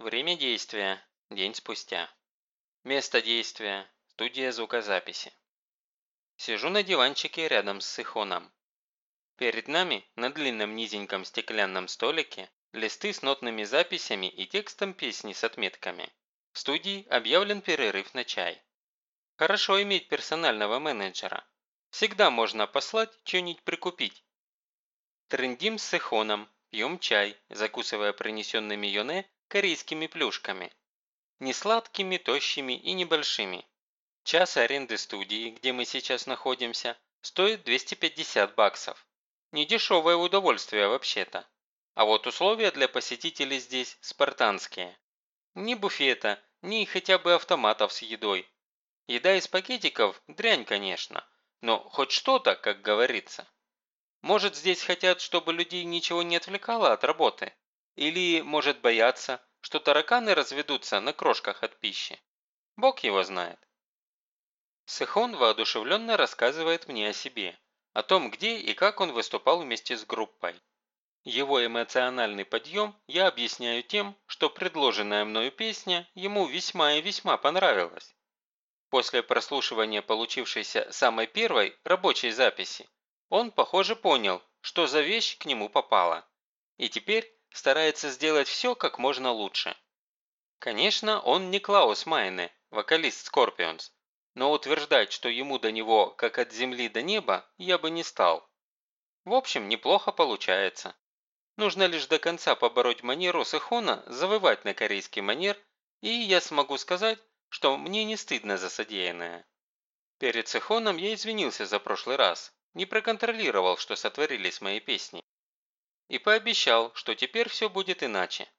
Время действия. День спустя. Место действия. Студия звукозаписи. Сижу на диванчике рядом с Сихоном. Перед нами на длинном низеньком стеклянном столике листы с нотными записями и текстом песни с отметками. В студии объявлен перерыв на чай. Хорошо иметь персонального менеджера. Всегда можно послать что-нибудь прикупить. Трендим с Сихоном, пьем чай, закусывая принесенными юне корейскими плюшками. Не сладкими, тощими и небольшими. Час аренды студии, где мы сейчас находимся, стоит 250 баксов. Недешевое удовольствие вообще-то. А вот условия для посетителей здесь спартанские. Ни буфета, ни хотя бы автоматов с едой. Еда из пакетиков – дрянь, конечно, но хоть что-то, как говорится. Может, здесь хотят, чтобы людей ничего не отвлекало от работы? Или, может, бояться, что тараканы разведутся на крошках от пищи? Бог его знает. Сехон воодушевленно рассказывает мне о себе, о том, где и как он выступал вместе с группой. Его эмоциональный подъем я объясняю тем, что предложенная мною песня ему весьма и весьма понравилась. После прослушивания получившейся самой первой рабочей записи, он, похоже, понял, что за вещь к нему попала. И теперь старается сделать все как можно лучше. Конечно, он не Клаус Майне, вокалист Scorpions, но утверждать, что ему до него как от земли до неба, я бы не стал. В общем, неплохо получается. Нужно лишь до конца побороть манеру Сехона завывать на корейский манер, и я смогу сказать, что мне не стыдно за содеянное. Перед Сехоном я извинился за прошлый раз, не проконтролировал, что сотворили с моей песней. И пообещал, что теперь все будет иначе.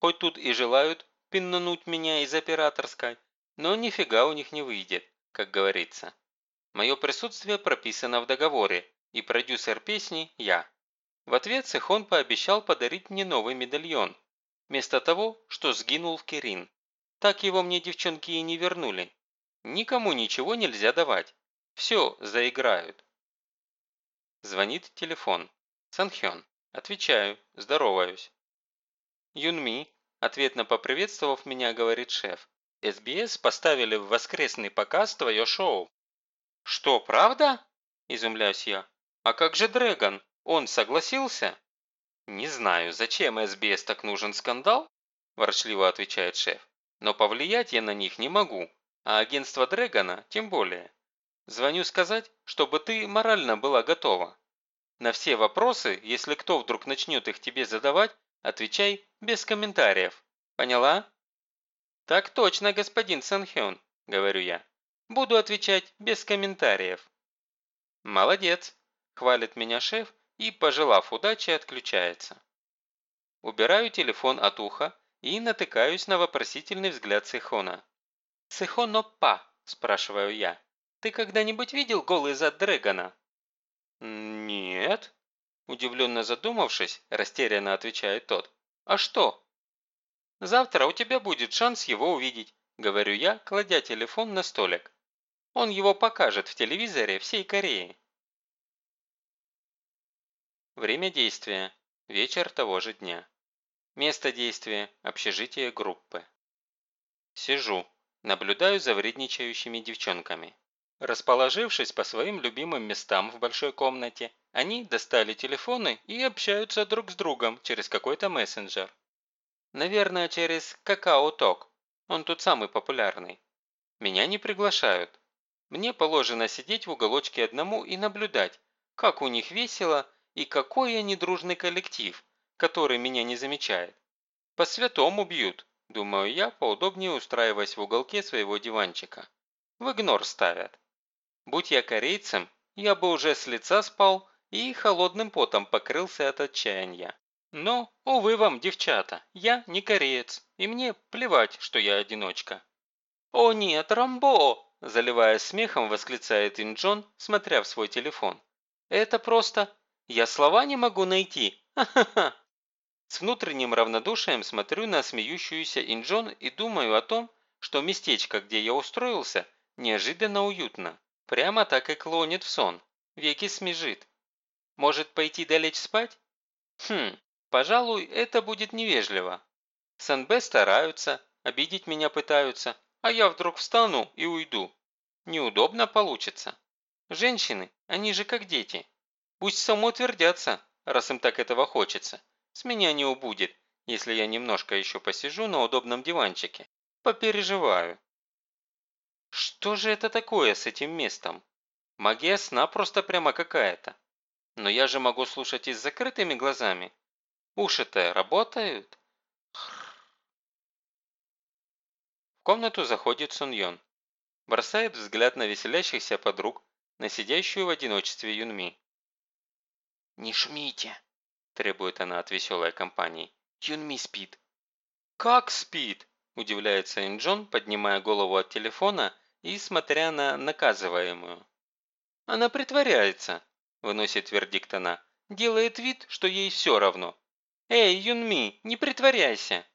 Хоть тут и желают пиннануть меня из операторской, но нифига у них не выйдет, как говорится. Мое присутствие прописано в договоре, и продюсер песни – я. В ответ Сехон пообещал подарить мне новый медальон, вместо того, что сгинул в Кирин. Так его мне девчонки и не вернули. Никому ничего нельзя давать. Все заиграют. Звонит телефон. Санхён. Отвечаю, здороваюсь. Юнми, ответно поприветствовав меня, говорит шеф. СБС поставили в воскресный показ твое шоу. Что, правда? Изумляюсь я. А как же Дрэгон? Он согласился? Не знаю, зачем СБС так нужен скандал? Ворчливо отвечает шеф. Но повлиять я на них не могу, а агентство Дрэгона тем более. Звоню сказать, чтобы ты морально была готова. На все вопросы, если кто вдруг начнет их тебе задавать, отвечай без комментариев. Поняла? Так точно, господин Санхён, говорю я. Буду отвечать без комментариев. Молодец, хвалит меня шеф и, пожелав удачи, отключается. Убираю телефон от уха и натыкаюсь на вопросительный взгляд Сихона. «Сихонопа?» – спрашиваю я. «Ты когда-нибудь видел голый зад Дрэгона?» «Нет», – удивленно задумавшись, растерянно отвечает тот. «А что?» «Завтра у тебя будет шанс его увидеть», – говорю я, кладя телефон на столик. «Он его покажет в телевизоре всей Кореи». Время действия. Вечер того же дня. Место действия – общежитие группы. Сижу, наблюдаю за вредничающими девчонками. Расположившись по своим любимым местам в большой комнате, они достали телефоны и общаются друг с другом через какой-то мессенджер. Наверное, через Какао-Ток. Он тут самый популярный. Меня не приглашают. Мне положено сидеть в уголочке одному и наблюдать, как у них весело и какой они дружный коллектив, который меня не замечает. По-святому бьют, думаю я, поудобнее устраиваясь в уголке своего диванчика. В игнор ставят. Будь я корейцем, я бы уже с лица спал и холодным потом покрылся от отчаяния. Но, увы вам, девчата, я не кореец, и мне плевать, что я одиночка. «О нет, Рамбо!» – заливаясь смехом, восклицает Инджон, смотря в свой телефон. «Это просто... Я слова не могу найти! Ха-ха-ха!» С внутренним равнодушием смотрю на смеющуюся Инджон и думаю о том, что местечко, где я устроился, неожиданно уютно. Прямо так и клонит в сон. Веки смежит. Может пойти долечь спать? Хм, пожалуй, это будет невежливо. СНБ стараются, обидеть меня пытаются, а я вдруг встану и уйду. Неудобно получится. Женщины, они же как дети. Пусть самоутвердятся, раз им так этого хочется. С меня не убудет, если я немножко еще посижу на удобном диванчике. Попереживаю. Что же это такое с этим местом? Магия сна просто прямо какая-то. Но я же могу слушать и с закрытыми глазами. Уши-то работают. В комнату заходит Сун Йон. Бросает взгляд на веселящихся подруг, на сидящую в одиночестве Юнми. «Не шумите!» – требует она от веселой компании. «Юнми спит». «Как спит?» – удивляется Инджон, поднимая голову от телефона и смотря на наказываемую. «Она притворяется», – выносит вердикт она. «Делает вид, что ей все равно. Эй, Юнми, не притворяйся!»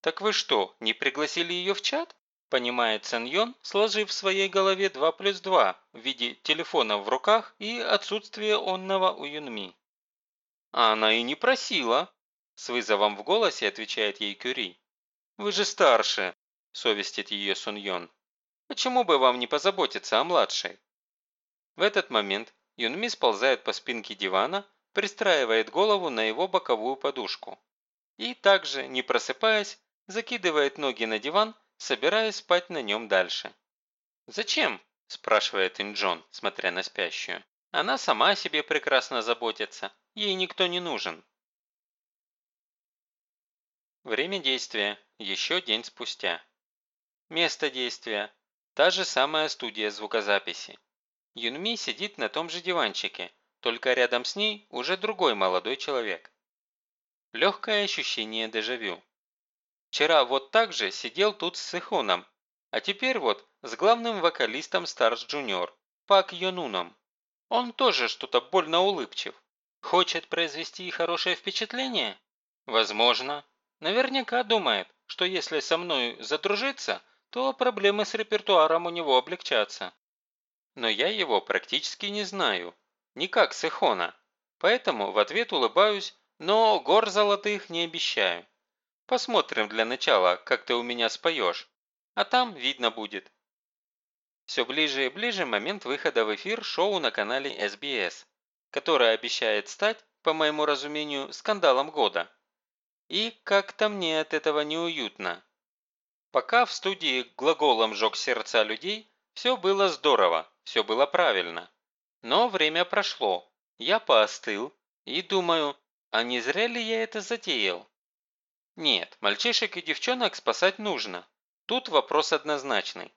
«Так вы что, не пригласили ее в чат?» понимает Сэн Йон, сложив в своей голове 2 плюс 2 в виде телефона в руках и отсутствия онного у Юнми. «А она и не просила», – с вызовом в голосе отвечает ей Кюри. «Вы же старше», – совестит ее Сун Йон. «Почему бы вам не позаботиться о младшей?» В этот момент Юнми сползает по спинке дивана, пристраивает голову на его боковую подушку. И также, не просыпаясь, закидывает ноги на диван собираясь спать на нем дальше. «Зачем?» – спрашивает Инджон, смотря на спящую. «Она сама о себе прекрасно заботится. Ей никто не нужен». Время действия – еще день спустя. Место действия – та же самая студия звукозаписи. Юнми сидит на том же диванчике, только рядом с ней уже другой молодой человек. Легкое ощущение дежавю. Вчера вот так же сидел тут с Сихоном, а теперь вот с главным вокалистом Старс Джуниор, Пак Йонуном. Он тоже что-то больно улыбчив. Хочет произвести хорошее впечатление? Возможно. Наверняка думает, что если со мной задружиться, то проблемы с репертуаром у него облегчатся. Но я его практически не знаю. Не как Сихона. Поэтому в ответ улыбаюсь, но гор золотых не обещаю. Посмотрим для начала, как ты у меня споешь, а там видно будет. Все ближе и ближе момент выхода в эфир шоу на канале SBS, которое обещает стать, по моему разумению, скандалом года. И как-то мне от этого неуютно. Пока в студии глаголом жег сердца людей, все было здорово, все было правильно. Но время прошло, я поостыл и думаю, а не зря ли я это затеял? Нет, мальчишек и девчонок спасать нужно. Тут вопрос однозначный.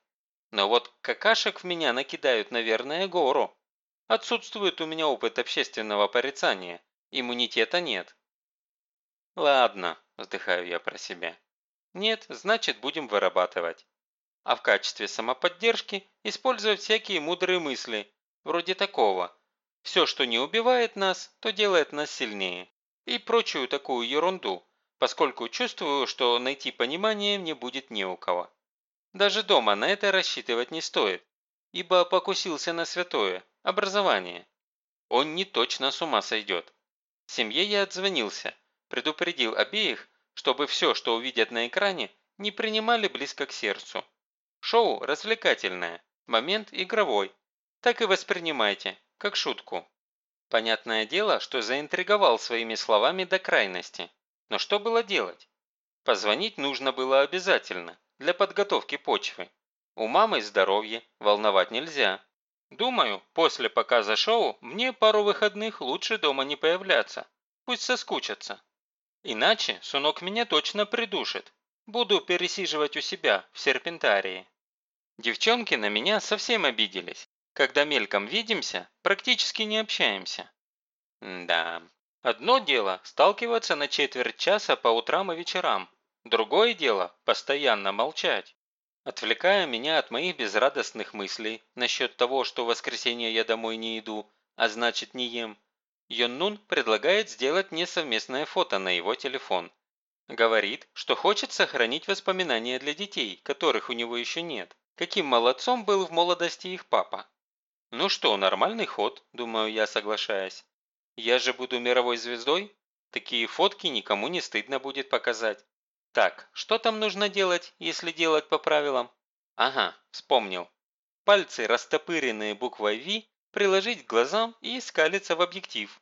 Но вот какашек в меня накидают, наверное, гору. Отсутствует у меня опыт общественного порицания. Иммунитета нет. Ладно, вздыхаю я про себя. Нет, значит будем вырабатывать. А в качестве самоподдержки использовать всякие мудрые мысли, вроде такого. Все, что не убивает нас, то делает нас сильнее. И прочую такую ерунду, поскольку чувствую, что найти понимание мне будет не у кого. Даже дома на это рассчитывать не стоит, ибо покусился на святое – образование. Он не точно с ума сойдет. В семье я отзвонился, предупредил обеих, чтобы все, что увидят на экране, не принимали близко к сердцу. Шоу развлекательное, момент игровой. Так и воспринимайте, как шутку. Понятное дело, что заинтриговал своими словами до крайности. Но что было делать? Позвонить нужно было обязательно, для подготовки почвы. У мамы здоровье, волновать нельзя. Думаю, после показа шоу мне пару выходных лучше дома не появляться. Пусть соскучатся. Иначе Сунок меня точно придушит. Буду пересиживать у себя, в серпентарии. Девчонки на меня совсем обиделись. Когда мельком видимся, практически не общаемся. Да, Одно дело – сталкиваться на четверть часа по утрам и вечерам. Другое дело – постоянно молчать. Отвлекая меня от моих безрадостных мыслей насчет того, что в воскресенье я домой не иду, а значит не ем, Йоннун предлагает сделать мне совместное фото на его телефон. Говорит, что хочет сохранить воспоминания для детей, которых у него еще нет. Каким молодцом был в молодости их папа. Ну что, нормальный ход, думаю я, соглашаясь. Я же буду мировой звездой? Такие фотки никому не стыдно будет показать. Так, что там нужно делать, если делать по правилам? Ага, вспомнил. Пальцы, растопыренные буквой V, приложить к глазам и скалиться в объектив.